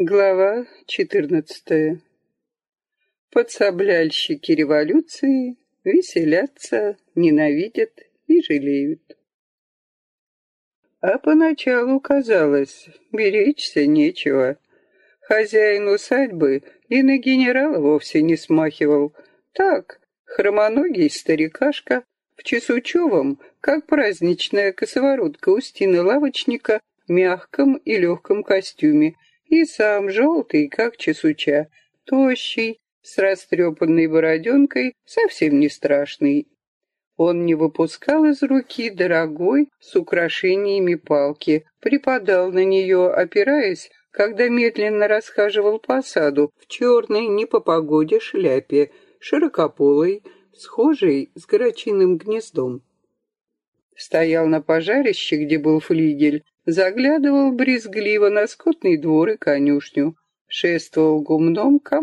Глава 14. Подсобляльщики революции веселятся, ненавидят и жалеют. А поначалу казалось, беречься нечего. Хозяин усадьбы и на генерала вовсе не смахивал. Так, хромоногий старикашка в Чесучевом, как праздничная косоворотка Устина лавочника, мягком и легком костюме – и сам желтый, как чесуча, тощий, с растрепанной бороденкой, совсем не страшный. Он не выпускал из руки дорогой с украшениями палки, припадал на нее, опираясь, когда медленно расхаживал по саду в черной не по погоде шляпе, широкополой, схожей с грачиным гнездом. Стоял на пожарище, где был флигель, заглядывал брезгливо на скотный двор и конюшню, шествовал гумном к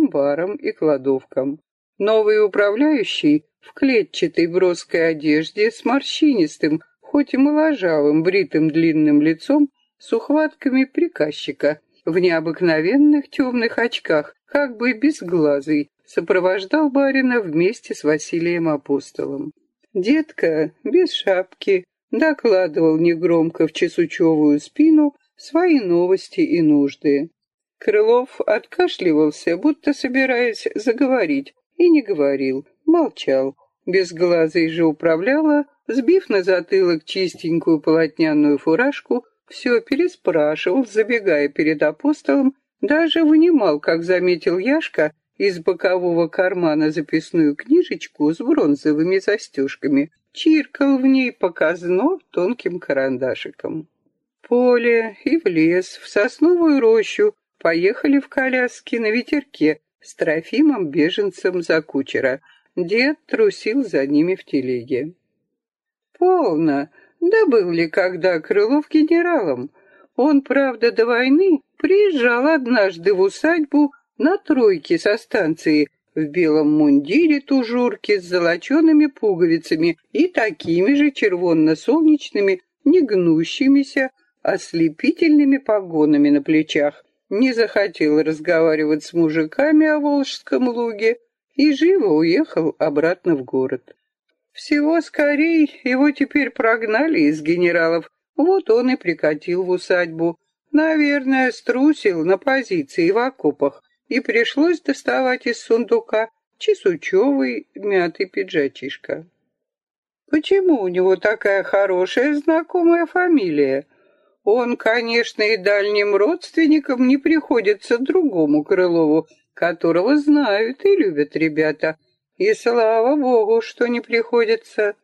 и кладовкам. Новый управляющий в клетчатой броской одежде с морщинистым, хоть и моложавым, бритым длинным лицом, с ухватками приказчика, в необыкновенных темных очках, как бы безглазый, сопровождал барина вместе с Василием Апостолом. Детка, без шапки, докладывал негромко в чесучевую спину свои новости и нужды. Крылов откашливался, будто собираясь заговорить, и не говорил, молчал. Безглазый же управляла, сбив на затылок чистенькую полотняную фуражку, все переспрашивал, забегая перед апостолом, даже вынимал, как заметил Яшка, из бокового кармана записную книжечку с бронзовыми застежками, чиркал в ней показно тонким карандашиком. Поле и в лес, в сосновую рощу поехали в коляске на ветерке с Трофимом беженцем за кучера. Дед трусил за ними в телеге. Полно. Да был ли когда Крылов генералом? Он, правда, до войны приезжал однажды в усадьбу на тройке со станции в белом мундире тужурки с золочеными пуговицами и такими же червонно-солнечными, негнущимися, ослепительными погонами на плечах. Не захотел разговаривать с мужиками о Волжском луге и живо уехал обратно в город. Всего скорей его теперь прогнали из генералов, вот он и прикатил в усадьбу. Наверное, струсил на позиции в окопах, и пришлось доставать из сундука чесучевый мятый пиджачишка. Почему у него такая хорошая знакомая фамилия? Он, конечно, и дальним родственникам не приходится другому Крылову, которого знают и любят ребята. И слава богу, что не приходится.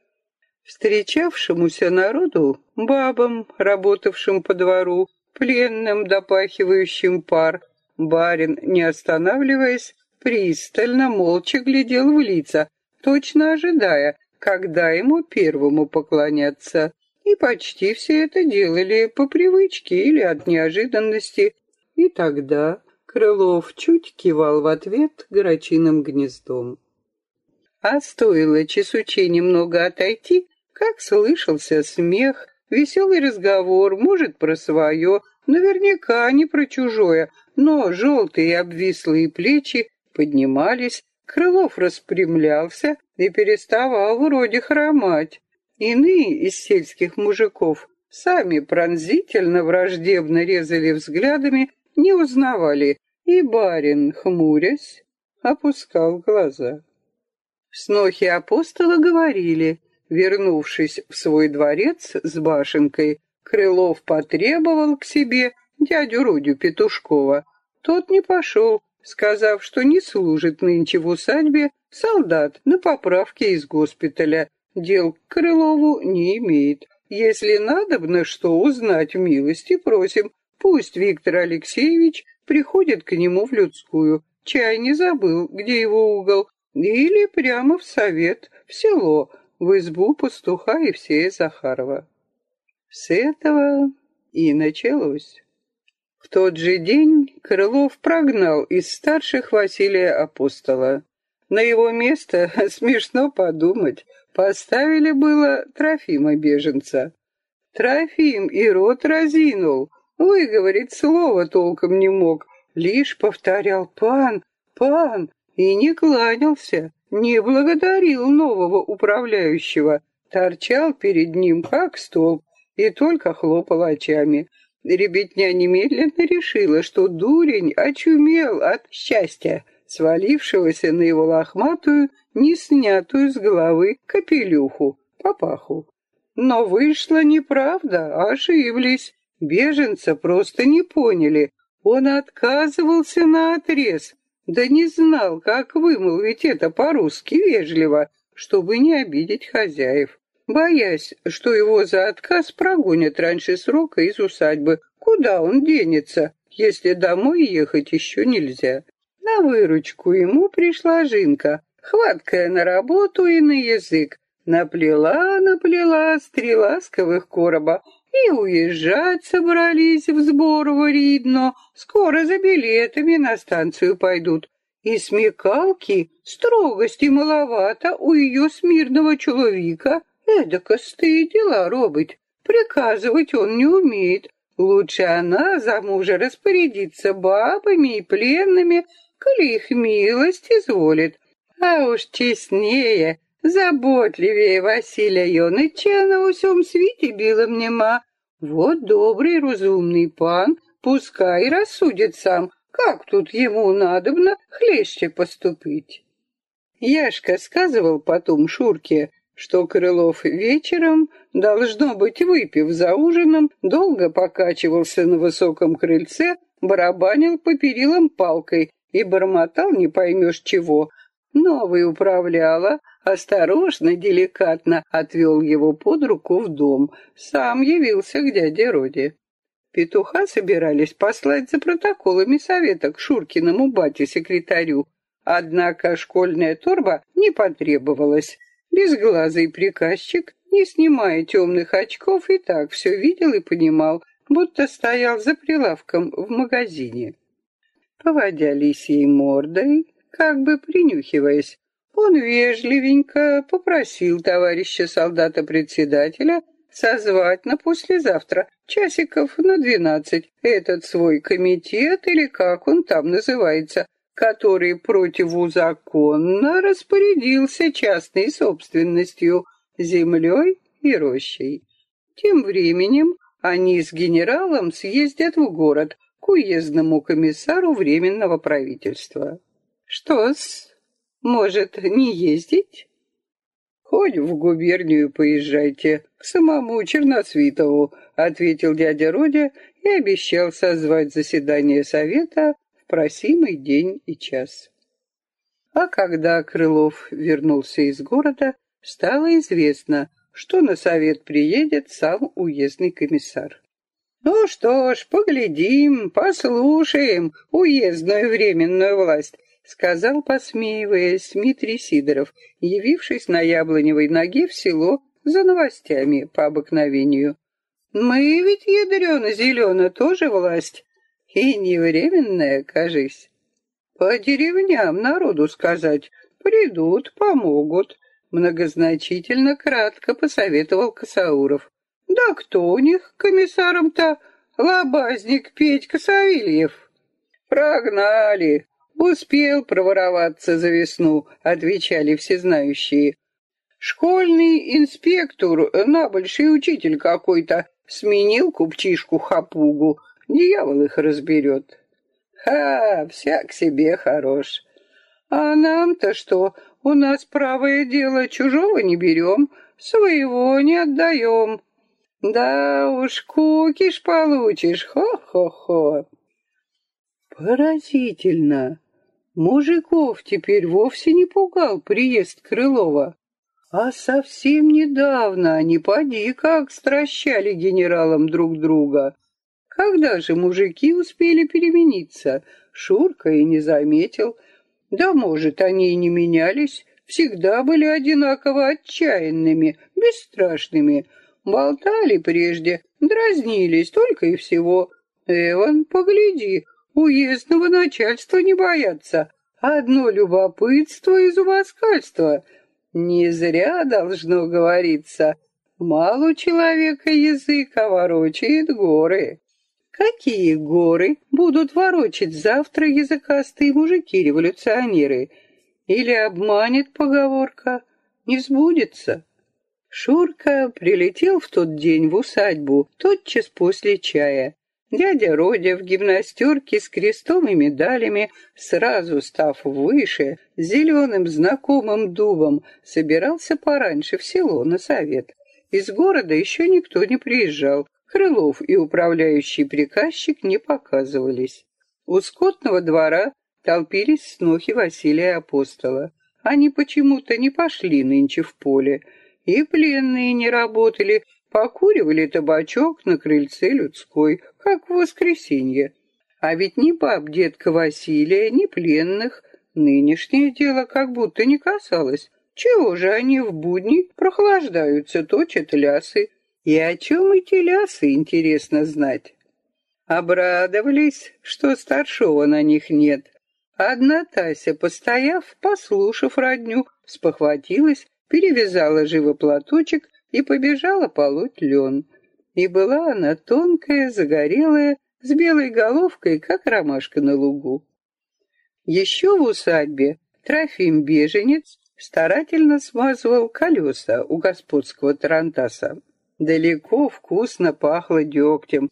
Встречавшемуся народу, бабам, работавшим по двору, пленным, допахивающим пар, Барин, не останавливаясь, пристально, молча глядел в лица, точно ожидая, когда ему первому поклоняться. И почти все это делали по привычке или от неожиданности. И тогда Крылов чуть кивал в ответ грачиным гнездом. А стоило чесуче немного отойти, как слышался смех, веселый разговор, может, про свое, наверняка не про чужое, но желтые обвислые плечи поднимались, Крылов распрямлялся и переставал вроде хромать. Иные из сельских мужиков сами пронзительно враждебно резали взглядами, не узнавали, и барин, хмурясь, опускал глаза. Снохи апостола говорили, вернувшись в свой дворец с башенкой, Крылов потребовал к себе дядю Рудю Петушкова. Тот не пошел, сказав, что не служит нынче в усадьбе солдат на поправке из госпиталя. Дел к Крылову не имеет. Если надобно что узнать, милости просим, пусть Виктор Алексеевич приходит к нему в людскую. Чай не забыл, где его угол. Или прямо в совет, в село, в избу пастуха Евсея Захарова. С этого и началось. В тот же день Крылов прогнал из старших Василия Апостола. На его место, смешно подумать, поставили было Трофима беженца. Трофим и рот разинул, выговорить слово толком не мог, лишь повторял «пан, пан» и не кланялся, не благодарил нового управляющего, торчал перед ним как столб и только хлопал очами. Ребятня немедленно решила, что дурень очумел от счастья, свалившегося на его лохматую, не снятую с головы капелюху, папаху. Но вышло неправда, ошиблись. Беженца просто не поняли. Он отказывался на отрез, да не знал, как вымолвить это по-русски вежливо, чтобы не обидеть хозяев. Боясь, что его за отказ прогонят раньше срока из усадьбы, куда он денется, если домой ехать еще нельзя. На выручку ему пришла Жинка, хваткая на работу и на язык. Наплела, наплела три ласковых короба, и уезжать собрались в Сборово Ридно. Скоро за билетами на станцию пойдут. И смекалки строгости маловато у ее смирного человека. Эдакостые дела робить. Приказывать он не умеет. Лучше она за мужа распорядиться бабами и пленными, коли их милость изволит. А уж честнее, заботливее Василия Йоныча на усем свете билом нема. Вот добрый, разумный пан, пускай рассудит сам, как тут ему надобно хлеще поступить. Яшка сказывал потом Шурке, что Крылов вечером, должно быть, выпив за ужином, долго покачивался на высоком крыльце, барабанил по перилам палкой и бормотал не поймешь чего. Новый управляла, осторожно, деликатно отвел его под руку в дом, сам явился к дяде Роде. Петуха собирались послать за протоколами совета к Шуркиному бате-секретарю, однако школьная торба не потребовалась. Безглазый приказчик, не снимая темных очков, и так все видел и понимал, будто стоял за прилавком в магазине. Поводя лисьей мордой, как бы принюхиваясь, он вежливенько попросил товарища солдата-председателя созвать на послезавтра, часиков на двенадцать, этот свой комитет, или как он там называется, который противозаконно распорядился частной собственностью, землей и рощей. Тем временем они с генералом съездят в город к уездному комиссару Временного правительства. Что-с, может, не ездить? Хоть в губернию поезжайте, к самому Черносвитову, ответил дядя Родя и обещал созвать заседание совета просимый день и час. А когда Крылов вернулся из города, стало известно, что на совет приедет сам уездный комиссар. Ну что ж, поглядим, послушаем уездную временную власть, сказал, посмеиваясь, Дмитрий Сидоров, явившись на яблоневой ноге в село за новостями по обыкновению. Мы ведь, ядрено-зелено, тоже власть, и не временная, кажись. По деревням народу сказать, придут, помогут, многозначительно кратко посоветовал Косауров. Да кто у них комиссаром-то? Лобазник Петька Савельев. Прогнали, Успел провороваться за весну, отвечали всезнающие. Школьный инспектор, набольший учитель какой-то, сменил купчишку хапугу. Дьявол их разберет. Ха, всяк себе хорош. А нам-то что? У нас правое дело, чужого не берем, своего не отдаем. Да уж, кукиш получишь, хо-хо-хо. Поразительно. Мужиков теперь вовсе не пугал приезд Крылова. А совсем недавно они поди как стращали генералам друг друга. Когда же мужики успели перемениться? Шурка и не заметил. Да, может, они и не менялись, всегда были одинаково отчаянными, бесстрашными. Болтали прежде, дразнились только и всего. Эван, погляди, Уездного начальства не боятся. Одно любопытство и зубоскальство. Не зря должно говориться. Мало человека язык, а ворочает горы. Какие горы будут ворочать завтра языкастые мужики-революционеры? Или обманет поговорка, не сбудется? Шурка прилетел в тот день в усадьбу тотчас после чая. Дядя Родя в гимнастерке с крестом и медалями, сразу став выше, зеленым знакомым дубом, собирался пораньше в село на совет. Из города еще никто не приезжал. Крылов и управляющий приказчик не показывались. У скотного двора толпились снохи Василия Апостола. Они почему-то не пошли нынче в поле. И пленные не работали, покуривали табачок на крыльце людской, как в воскресенье. А ведь ни баб детка Василия, ни пленных нынешнее дело как будто не касалось. Чего же они в будни прохлаждаются, точат лясы? И о чем эти лясы, интересно знать? Обрадовались, что старшего на них нет. Одна Тася, постояв, послушав родню, спохватилась, перевязала живо платочек и побежала полоть лен. И была она тонкая, загорелая, с белой головкой, как ромашка на лугу. Еще в усадьбе Трофим Беженец старательно смазывал колеса у господского тарантаса. Далеко вкусно пахло дегтем.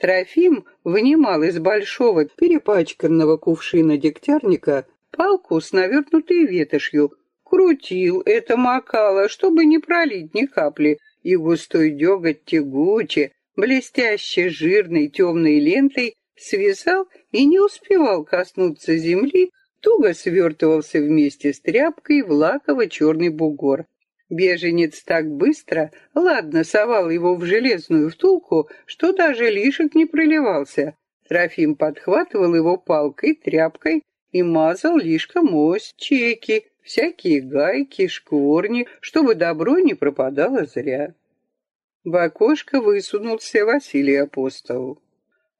Трофим вынимал из большого перепачканного кувшина дегтярника палку с навернутой ветошью, крутил это макало, чтобы не пролить ни капли, и густой деготь тягуче, блестяще жирной темной лентой связал и не успевал коснуться земли, туго свертывался вместе с тряпкой в лаково-черный бугор. Беженец так быстро, ладно, совал его в железную втулку, что даже лишек не проливался. Трофим подхватывал его палкой, тряпкой и мазал лишком ось, чеки, всякие гайки, шкворни, чтобы добро не пропадало зря. В окошко высунулся Василий Апостол.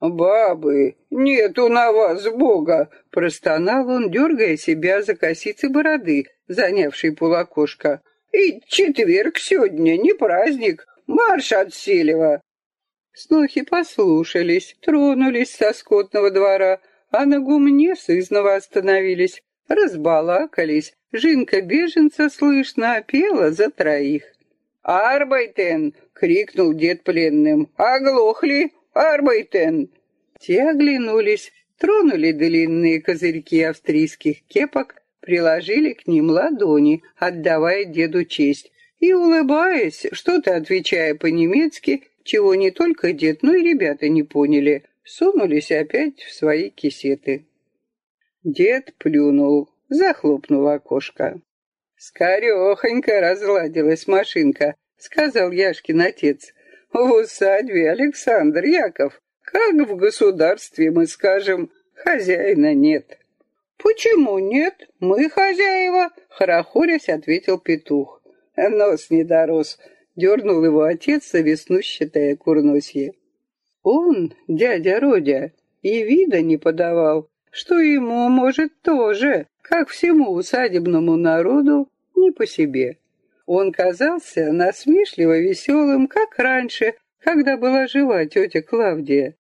«Бабы, нету на вас Бога!» — простонал он, дергая себя за косицы бороды, занявший полокошка. «И четверг сегодня, не праздник, марш от Селева!» Снохи послушались, тронулись со скотного двора, а на гумне сызново остановились, разбалакались, Жинка беженца слышно пела за троих. «Арбайтен!» — крикнул дед пленным. «Оглохли! Арбайтен!» Те оглянулись, тронули длинные козырьки австрийских кепок, приложили к ним ладони, отдавая деду честь, и, улыбаясь, что-то отвечая по-немецки, чего не только дед, но и ребята не поняли, сунулись опять в свои кисеты. Дед плюнул, захлопнул окошко. «Скорехонько разладилась машинка», — сказал Яшкин отец. «В усадьбе Александр Яков, как в государстве мы скажем, хозяина нет». «Почему нет? Мы хозяева», — хорохорясь ответил петух. Нос не дорос, дернул его отец веснущатое курносье. Он, дядя Родя, и вида не подавал, что ему, может, тоже, как всему усадебному народу, не по себе. Он казался насмешливо веселым, как раньше, когда была жива тетя Клавдия.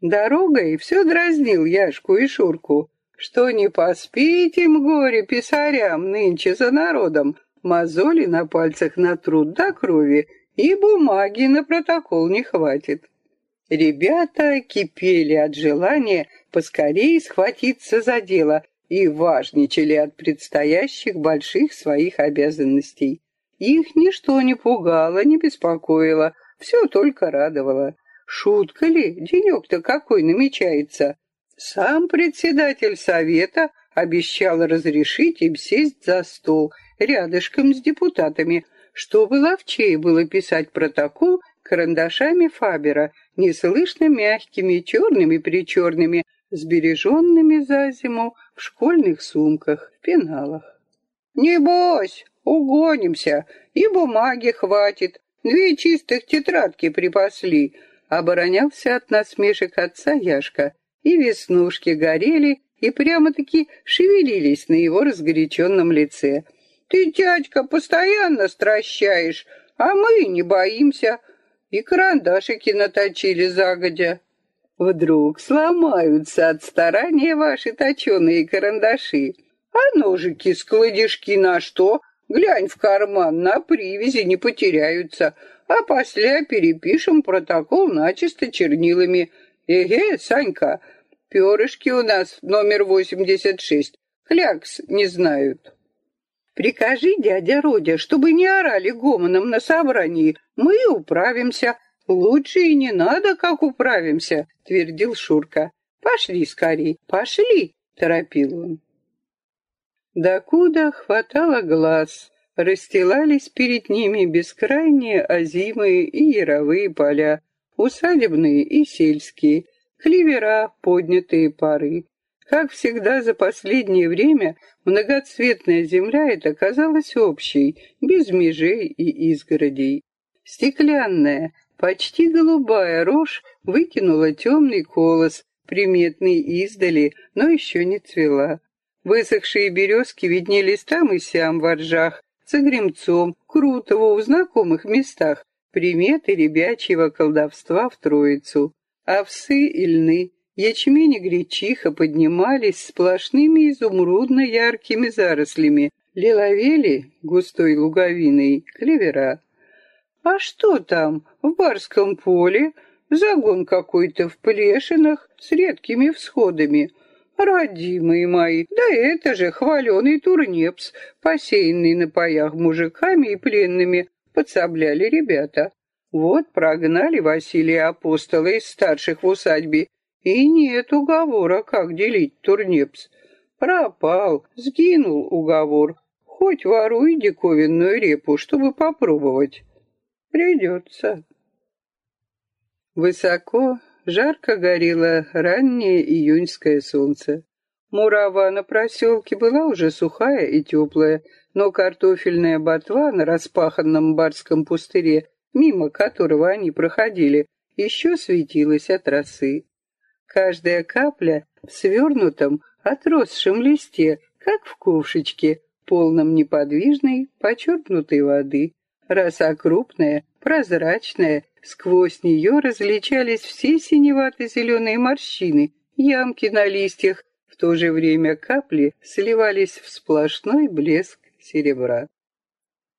Дорогой все дразнил Яшку и Шурку, что не поспит им горе писарям нынче за народом, мозоли на пальцах на труд до крови, и бумаги на протокол не хватит. Ребята кипели от желания поскорее схватиться за дело и важничали от предстоящих больших своих обязанностей. Их ничто не пугало, не беспокоило, все только радовало. Шутка ли, денек-то какой намечается? Сам председатель совета обещал разрешить им сесть за стол рядышком с депутатами, чтобы ловчее было писать протокол карандашами Фабера, неслышно мягкими, черными-причерными, сбереженными за зиму в школьных сумках, в пеналах. «Небось, угонимся, и бумаги хватит, две чистых тетрадки припасли», оборонялся от насмешек отца Яшка, и веснушки горели и прямо-таки шевелились на его разгоряченном лице. «Ты, дядька, постоянно стращаешь, а мы не боимся, и карандашики наточили загодя». Вдруг сломаются от старания ваши точеные карандаши. А ножики-складишки на что? Глянь в карман, на привязи не потеряются. А после перепишем протокол начисто чернилами. Эге, Санька, перышки у нас номер 86. Клякс не знают. Прикажи, дядя Родя, чтобы не орали гомоном на собрании. Мы управимся. Лучше и не надо, как управимся, твердил Шурка. Пошли скорей, пошли, торопил он. Докуда хватало глаз, расстилались перед ними бескрайние озимые и яровые поля, усадебные и сельские, клевера, поднятые пары. Как всегда за последнее время многоцветная земля эта казалась общей, без межей и изгородей. Стеклянная, почти голубая рожь выкинула темный колос, приметный издали, но еще не цвела. Высохшие березки виднелись там и сям во ржах, за гремцом, крутого в знакомых местах, приметы ребячьего колдовства в троицу. Овсы и льны, ячмень и гречиха поднимались сплошными изумрудно-яркими зарослями, лиловели густой луговиной, клевера. А что там, в барском поле, загон какой-то в плешинах с редкими всходами — Родимые мои, да это же хваленый турнепс, посеянный на паях мужиками и пленными, подсобляли ребята. Вот прогнали Василия Апостола из старших в усадьбе, и нет уговора, как делить турнепс. Пропал, сгинул уговор. Хоть воруй диковинную репу, чтобы попробовать. Придется. Высоко, Жарко горело раннее июньское солнце. Мурава на проселке была уже сухая и теплая, но картофельная ботва на распаханном барском пустыре, мимо которого они проходили, еще светилась от росы. Каждая капля в свернутом, отросшем листе, как в ковшичке, полном неподвижной, почерпнутой воды. Роса крупная, прозрачная, Сквозь нее различались все синевато-зеленые морщины, ямки на листьях, то же время капли сливались в сплошной блеск серебра.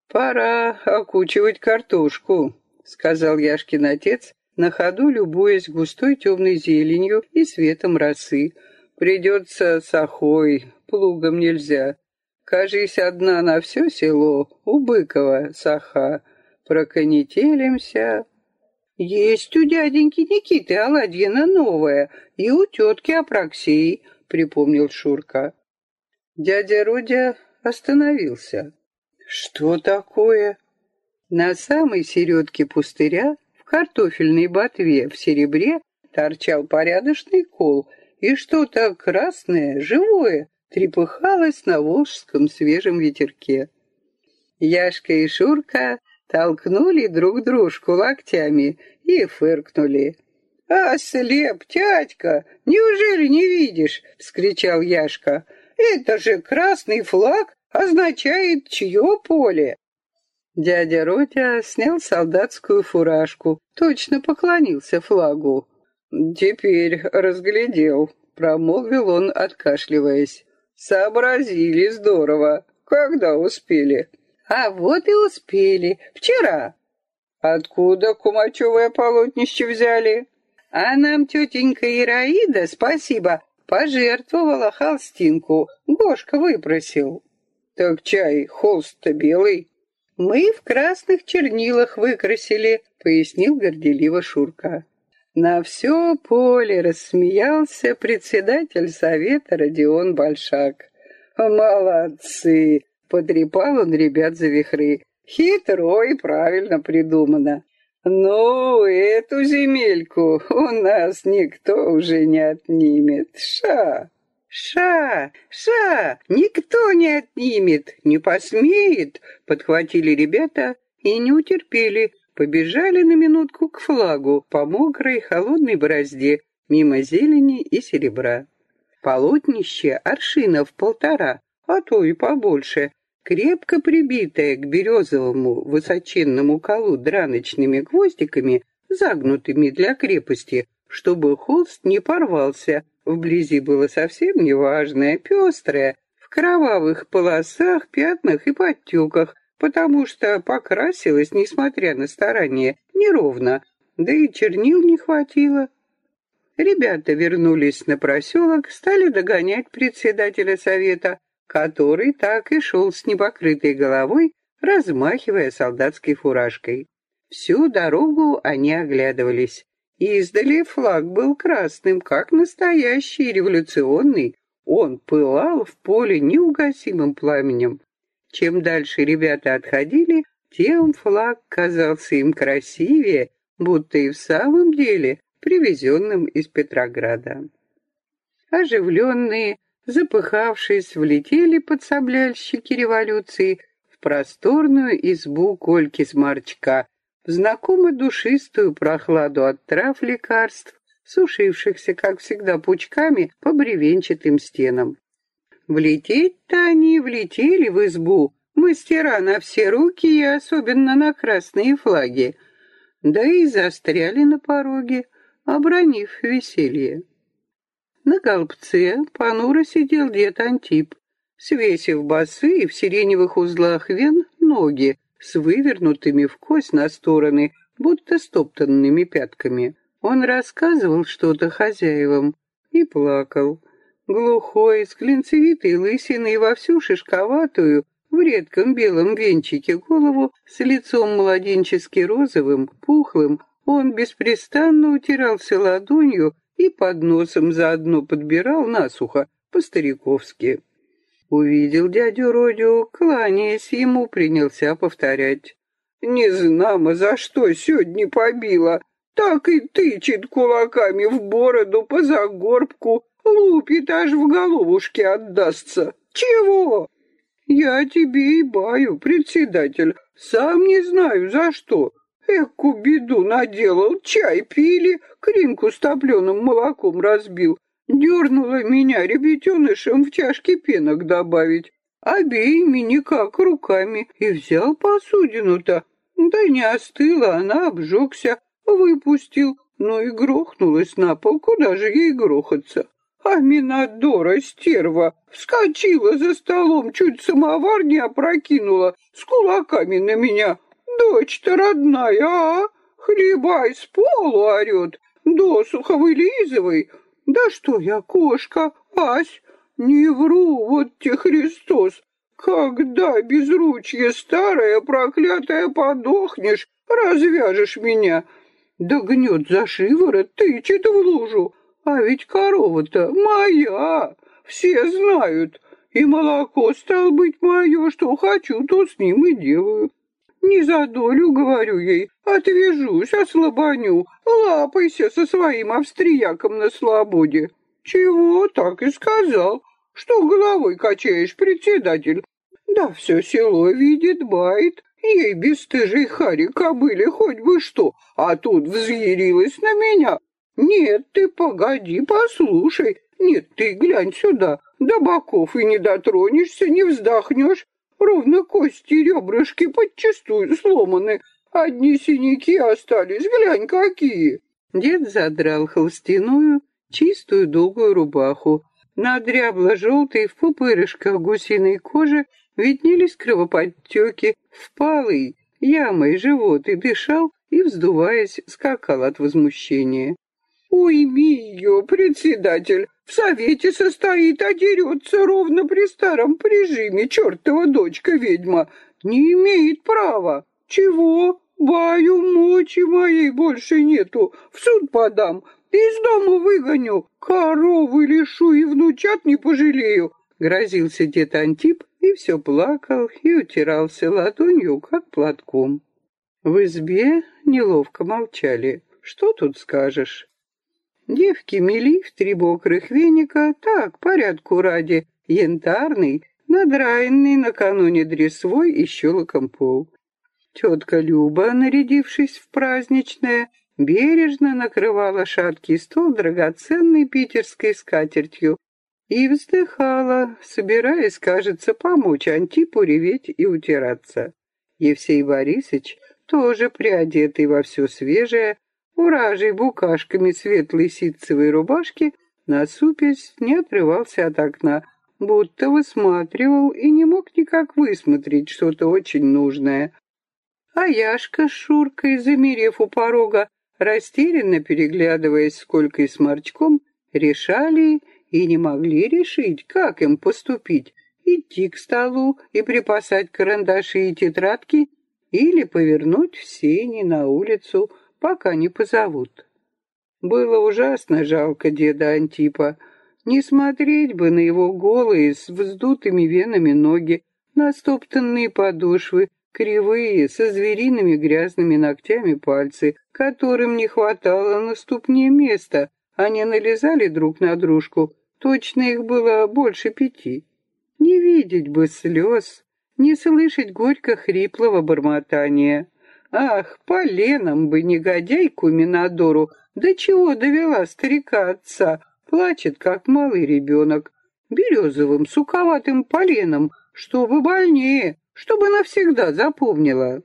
«Пора окучивать картошку», — сказал Яшкин отец, на ходу любуясь густой темной зеленью и светом росы. «Придется с охой, плугом нельзя. Кажись, одна на все село, у Быкова саха. Проконетелимся, «Есть у дяденьки Никиты оладьина новая, и у тетки Апраксии», — припомнил Шурка. Дядя Родя остановился. «Что такое?» На самой середке пустыря, в картофельной ботве в серебре, торчал порядочный кол, и что-то красное, живое, трепыхалось на волжском свежем ветерке. Яшка и Шурка толкнули друг дружку локтями и фыркнули. «А, слеп, тятька, неужели не видишь?» — вскричал Яшка. «Это же красный флаг означает чье поле?» Дядя Родя снял солдатскую фуражку, точно поклонился флагу. «Теперь разглядел», — промолвил он, откашливаясь. «Сообразили здорово. Когда успели?» А вот и успели. Вчера. Откуда кумачевое полотнище взяли? А нам тетенька Ираида, спасибо, пожертвовала холстинку. Гошка выпросил. Так чай, холст-то белый. Мы в красных чернилах выкрасили, пояснил горделиво Шурка. На все поле рассмеялся председатель совета Родион Большак. «Молодцы! Потрепал он ребят за вихры. Хитро и правильно придумано. Ну, эту земельку у нас никто уже не отнимет. Ша! «Ша! Ша! Никто не отнимет, не посмеет!» Подхватили ребята и не утерпели. Побежали на минутку к флагу по мокрой холодной борозде, мимо зелени и серебра. Полотнище аршинов полтора, а то и побольше, крепко прибитая к березовому высоченному колу драночными гвоздиками, загнутыми для крепости, чтобы холст не порвался. Вблизи было совсем неважное, пестрое, в кровавых полосах, пятнах и подтеках, потому что покрасилась, несмотря на старание, неровно, да и чернил не хватило. Ребята вернулись на проселок, стали догонять председателя совета, который так и шел с непокрытой головой, размахивая солдатской фуражкой. Всю дорогу они оглядывались. Издали флаг был красным, как настоящий революционный. Он пылал в поле неугасимым пламенем. Чем дальше ребята отходили, тем флаг казался им красивее, будто и в самом деле привезенным из Петрограда. Оживленные, запыхавшись, влетели подсобляльщики революции в просторную избу Кольки Сморчка, в знакомо душистую прохладу от трав лекарств, сушившихся, как всегда, пучками по бревенчатым стенам. Влететь-то они влетели в избу, мастера на все руки и особенно на красные флаги, да и застряли на пороге, обронив веселье. На голбце понуро сидел дед Антип, свесив басы и в сиреневых узлах вен ноги с вывернутыми в кость на стороны, будто стоптанными пятками. Он рассказывал что-то хозяевам и плакал. Глухой, с клинцевитой лысиной во всю шишковатую, в редком белом венчике голову, с лицом младенчески розовым, пухлым, он беспрестанно утирался ладонью и под носом заодно подбирал насухо, по-стариковски. Увидел дядю Родю, кланяясь ему, принялся повторять. «Не знамо, за что сегодня побила, так и тычет кулаками в бороду по загорбку, лупит аж в головушке отдастся. Чего?» «Я тебе и баю, председатель, сам не знаю за что. Эку беду наделал, чай пили, кринку с топленым молоком разбил. Дернула меня ребятенышем в чашке пенок добавить. Обеими никак руками. И взял посудину-то. Да не остыла, она обжегся, выпустил. Ну и грохнулась на пол, куда же ей грохаться? А Минадора, стерва, вскочила за столом, чуть самовар не опрокинула, с кулаками на меня. Дочь-то родная, а? Хлебай с полу орет, досуха вылизывай. Да что я, кошка, Ась, не вру, вот те Христос. Когда безручье старое, проклятое, подохнешь, развяжешь меня. Да гнет за шиворот, тычет в лужу. А ведь корова-то моя, все знают. И молоко, стал быть, мое, что хочу, то с ним и делаю. Не за долю, говорю ей, отвяжусь, ослабоню, лапайся со своим австрияком на свободе. Чего, так и сказал. Что головой качаешь, председатель? Да все село видит, бает. Ей бесстыжей хари кобыли хоть бы что, а тут взъярилась на меня. Нет, ты погоди, послушай. Нет, ты глянь сюда. До боков и не дотронешься, не вздохнешь. Ровно кости и ребрышки подчистую сломаны. Одни синяки остались, глянь какие. Дед задрал холстяную, чистую долгую рубаху. На дрябло-желтой в пупырышках гусиной кожи виднелись кровоподтеки, впалый, ямой живот и дышал, и, вздуваясь, скакал от возмущения. Уйми ее, председатель, в совете состоит, а дерется ровно при старом прижиме, чертова дочка-ведьма. Не имеет права. Чего? Баю, мочи моей больше нету. В суд подам, из дома выгоню, коровы лишу и внучат не пожалею. Грозился дед Антип и все плакал и утирался ладонью, как платком. В избе неловко молчали. Что тут скажешь? Девки мели в три бокрых веника, так, порядку ради, янтарный, надраенный накануне дресвой и щелоком пол. Тетка Люба, нарядившись в праздничное, бережно накрывала шаткий стол драгоценной питерской скатертью и вздыхала, собираясь, кажется, помочь Антипу реветь и утираться. Евсей Борисович, тоже приодетый во все свежее, Уражей букашками светлой ситцевой рубашки, насупясь, не отрывался от окна, будто высматривал и не мог никак высмотреть что-то очень нужное. А Яшка с Шуркой, замерев у порога, растерянно переглядываясь с Колькой Сморчком, решали и не могли решить, как им поступить, идти к столу и припасать карандаши и тетрадки или повернуть в сени на улицу, пока не позовут. Было ужасно жалко деда Антипа, не смотреть бы на его голые с вздутыми венами ноги, на стоптанные подошвы, кривые, со звериными грязными ногтями пальцы, которым не хватало на ступне места. Они налезали друг на дружку, точно их было больше пяти. Не видеть бы слез, не слышать горько хриплого бормотания. Ах, поленом бы негодяйку Минадору, до чего довела старика отца, плачет, как малый ребенок, березовым суковатым поленом, чтобы больнее, чтобы навсегда запомнила.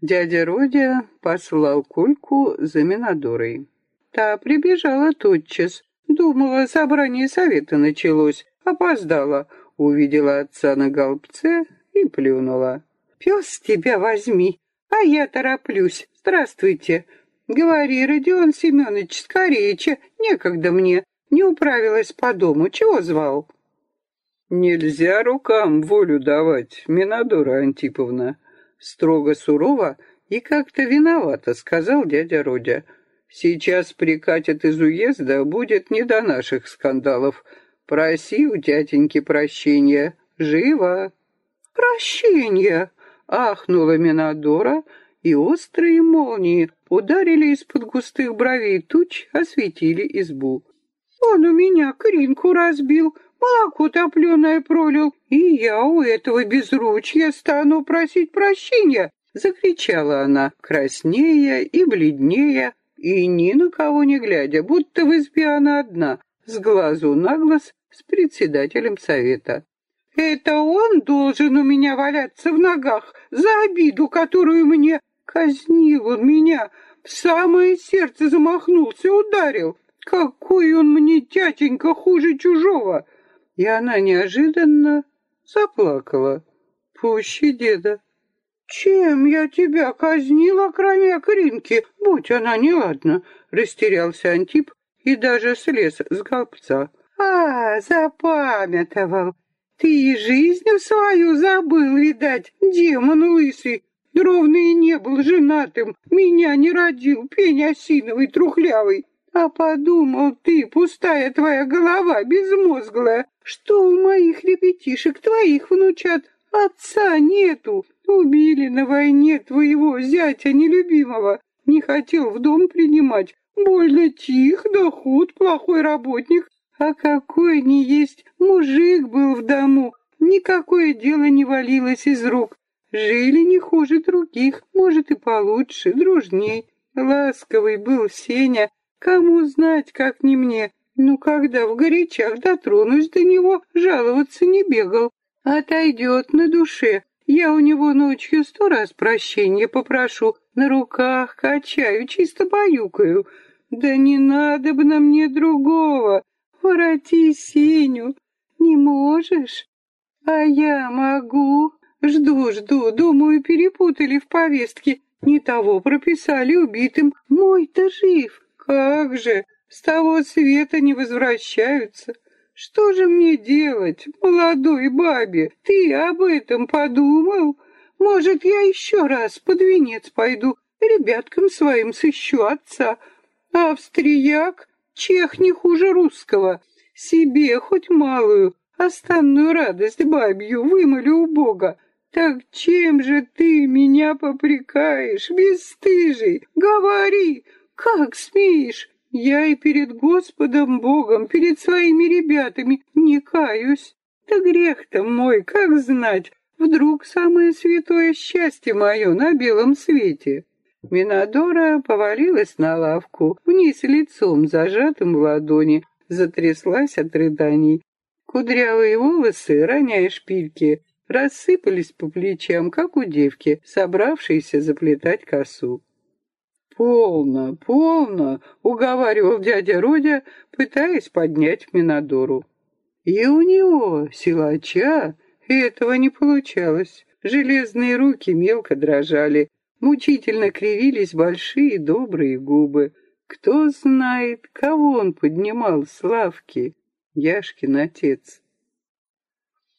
Дядя Родя послал Кольку за Минадорой. Та прибежала тотчас, думала, собрание совета началось, опоздала, увидела отца на голбце и плюнула. «Пес тебя возьми, а я тороплюсь. Здравствуйте. Говори, Родион Семенович, скорее, че, некогда мне. Не управилась по дому. Чего звал? Нельзя рукам волю давать, Минадора Антиповна. Строго сурово и как-то виновато, сказал дядя Родя. Сейчас прикатят из уезда, будет не до наших скандалов. Проси у тятеньки прощения. Живо. Прощения, ахнула Минадора, и острые молнии ударили из-под густых бровей туч, осветили избу. Он у меня кринку разбил, молоко топленое пролил, и я у этого безручья стану просить прощения!» Закричала она, краснея и бледнее, и ни на кого не глядя, будто в избе она одна, с глазу на глаз с председателем совета. «Это он должен у меня валяться в ногах за обиду, которую мне казнил он меня, в самое сердце замахнулся, ударил. Какой он мне, тятенька, хуже чужого!» И она неожиданно заплакала. Пуще деда. «Чем я тебя казнила, кроме Кринки, будь она неладна?» Растерялся Антип и даже слез с голбца. «А, запамятовал! Ты и жизнь свою забыл, видать, демон лысый! Ровно не был женатым, меня не родил, пень осиновый, трухлявый. А подумал ты, пустая твоя голова, безмозглая, что у моих ребятишек, твоих внучат, отца нету. Убили на войне твоего зятя нелюбимого. Не хотел в дом принимать. Больно тих, да худ, плохой работник. А какой не есть, мужик был в дому. Никакое дело не валилось из рук. Жили не хуже других, может и получше, дружней. Ласковый был Сеня, кому знать, как не мне. Ну, когда в горячах дотронусь до него, жаловаться не бегал. Отойдет на душе. Я у него ночью сто раз прощения попрошу, на руках качаю, чисто баюкаю. Да не надо бы на мне другого. Вороти Сеню. Не можешь? А я могу. Жду, жду, думаю, перепутали в повестке. Не того прописали убитым. Мой-то жив. Как же, с того света не возвращаются. Что же мне делать, молодой бабе? Ты об этом подумал? Может, я еще раз под венец пойду, ребяткам своим сыщу отца. Австрияк, чех не хуже русского. Себе хоть малую, останную радость бабью вымолю у Бога. Так чем же ты меня попрекаешь, бесстыжий? Говори, как смеешь? Я и перед Господом Богом, перед своими ребятами не каюсь. Да грех-то мой, как знать, вдруг самое святое счастье мое на белом свете. Минадора повалилась на лавку, вниз лицом, зажатым в ладони, затряслась от рыданий. Кудрявые волосы, роняя шпильки, рассыпались по плечам, как у девки, собравшейся заплетать косу. «Полно, полно!» — уговаривал дядя Родя, пытаясь поднять Минадору. И у него, силача, этого не получалось. Железные руки мелко дрожали, мучительно кривились большие добрые губы. Кто знает, кого он поднимал с лавки, Яшкин отец.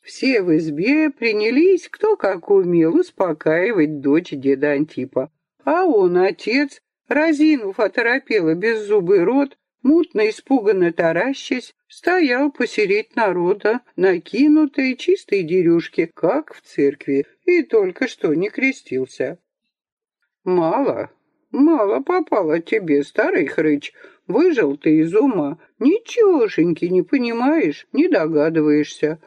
Все в избе принялись, кто как умел, успокаивать дочь деда Антипа. А он, отец, разинув оторопело беззубый рот, мутно испуганно таращась, стоял посереть народа, накинутой чистой дерюшки, как в церкви, и только что не крестился. «Мало, мало попало тебе, старый хрыч, выжил ты из ума, ничегошеньки не понимаешь, не догадываешься».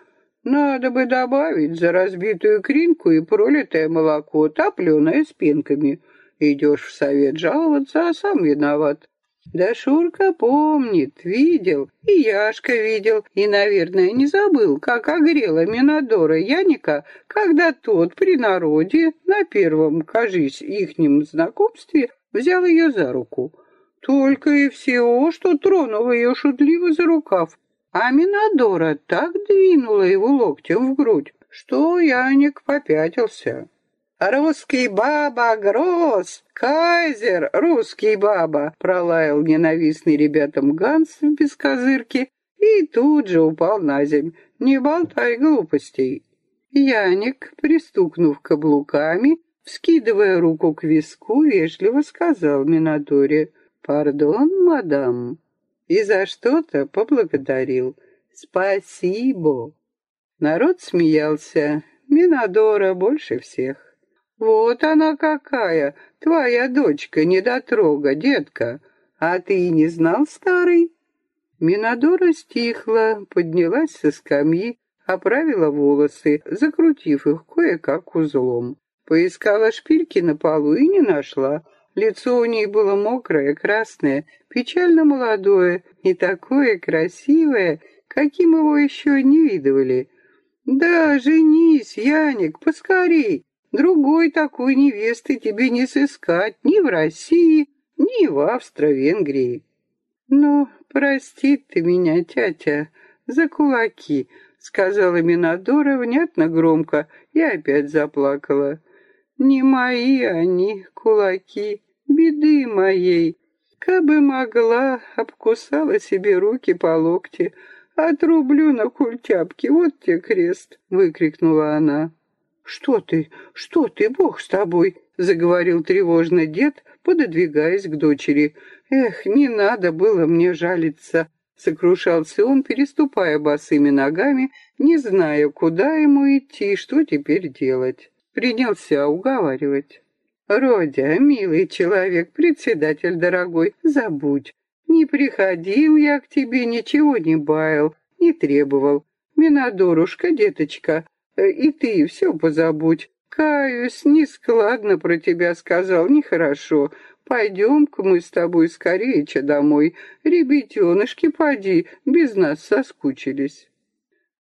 Надо бы добавить за разбитую кринку и пролитое молоко, топленое с пинками. Идешь в совет жаловаться, а сам виноват. Да Шурка помнит, видел, и Яшка видел, и, наверное, не забыл, как огрела Минадора Яника, когда тот при народе на первом, кажись, ихнем знакомстве взял ее за руку. Только и всего, что тронул ее шутливо за рукав. А Минадора так двинула его локтем в грудь, что Яник попятился. «Русский баба, Гроз! Кайзер, русский баба!» пролаял ненавистный ребятам Ганс в бескозырке и тут же упал на земь. «Не болтай глупостей!» Яник, пристукнув каблуками, вскидывая руку к виску, вежливо сказал Минадоре, «Пардон, мадам» и за что-то поблагодарил. «Спасибо!» Народ смеялся, Минадора больше всех. «Вот она какая, твоя дочка, недотрога, детка. А ты и не знал, старый?» Минадора стихла, поднялась со скамьи, оправила волосы, закрутив их кое-как узлом. Поискала шпильки на полу и не нашла. Лицо у ней было мокрое, красное, печально молодое и такое красивое, каким его еще не видывали. «Да, женись, Яник, поскорей!» Другой такой невесты тебе не сыскать ни в России, ни в Австро-Венгрии. Ну, прости ты меня, тятя, за кулаки, сказала Минадора внятно громко и опять заплакала. Не мои они, кулаки, беды моей. Кабы могла, обкусала себе руки по локте. Отрублю на культяпке, вот те крест, выкрикнула она. «Что ты? Что ты? Бог с тобой!» — заговорил тревожно дед, пододвигаясь к дочери. «Эх, не надо было мне жалиться!» — сокрушался он, переступая босыми ногами, не зная, куда ему идти, что теперь делать. Принялся уговаривать. «Родя, милый человек, председатель дорогой, забудь. Не приходил я к тебе, ничего не баял, не требовал. Минадорушка, деточка, и ты все позабудь. Каюсь, нескладно про тебя сказал, нехорошо. Пойдем-ка мы с тобой скорее че домой. Ребятенышки, поди, без нас соскучились.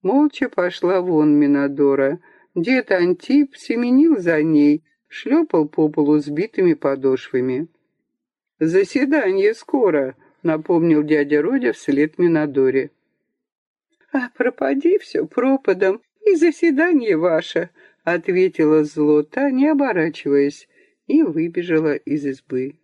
Молча пошла вон Минадора. Дед Антип семенил за ней, шлепал по полу сбитыми подошвами. «Заседание скоро», — напомнил дядя Родя вслед Минадоре. «А пропади все пропадом, «И заседание ваше», — ответила зло та, не оборачиваясь, и выбежала из избы.